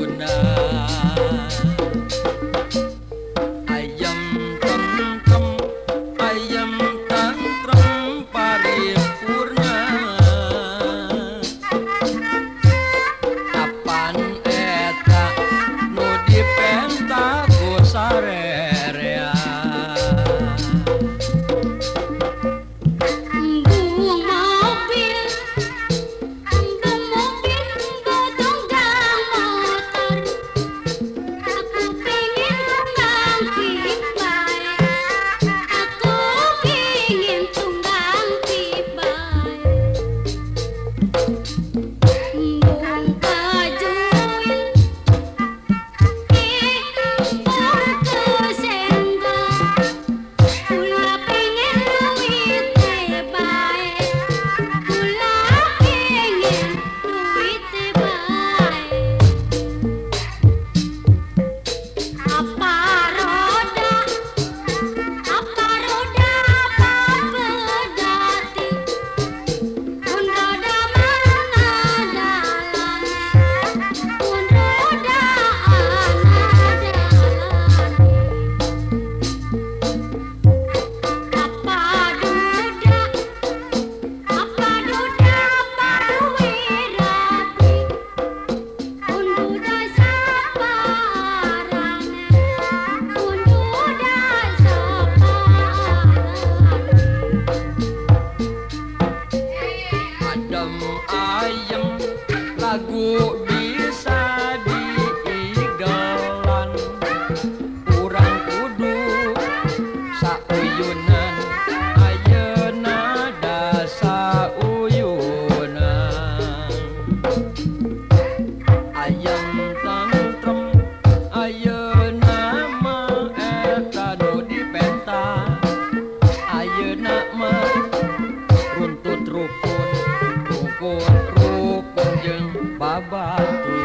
good night. ayam lagu rukun jeung babaturan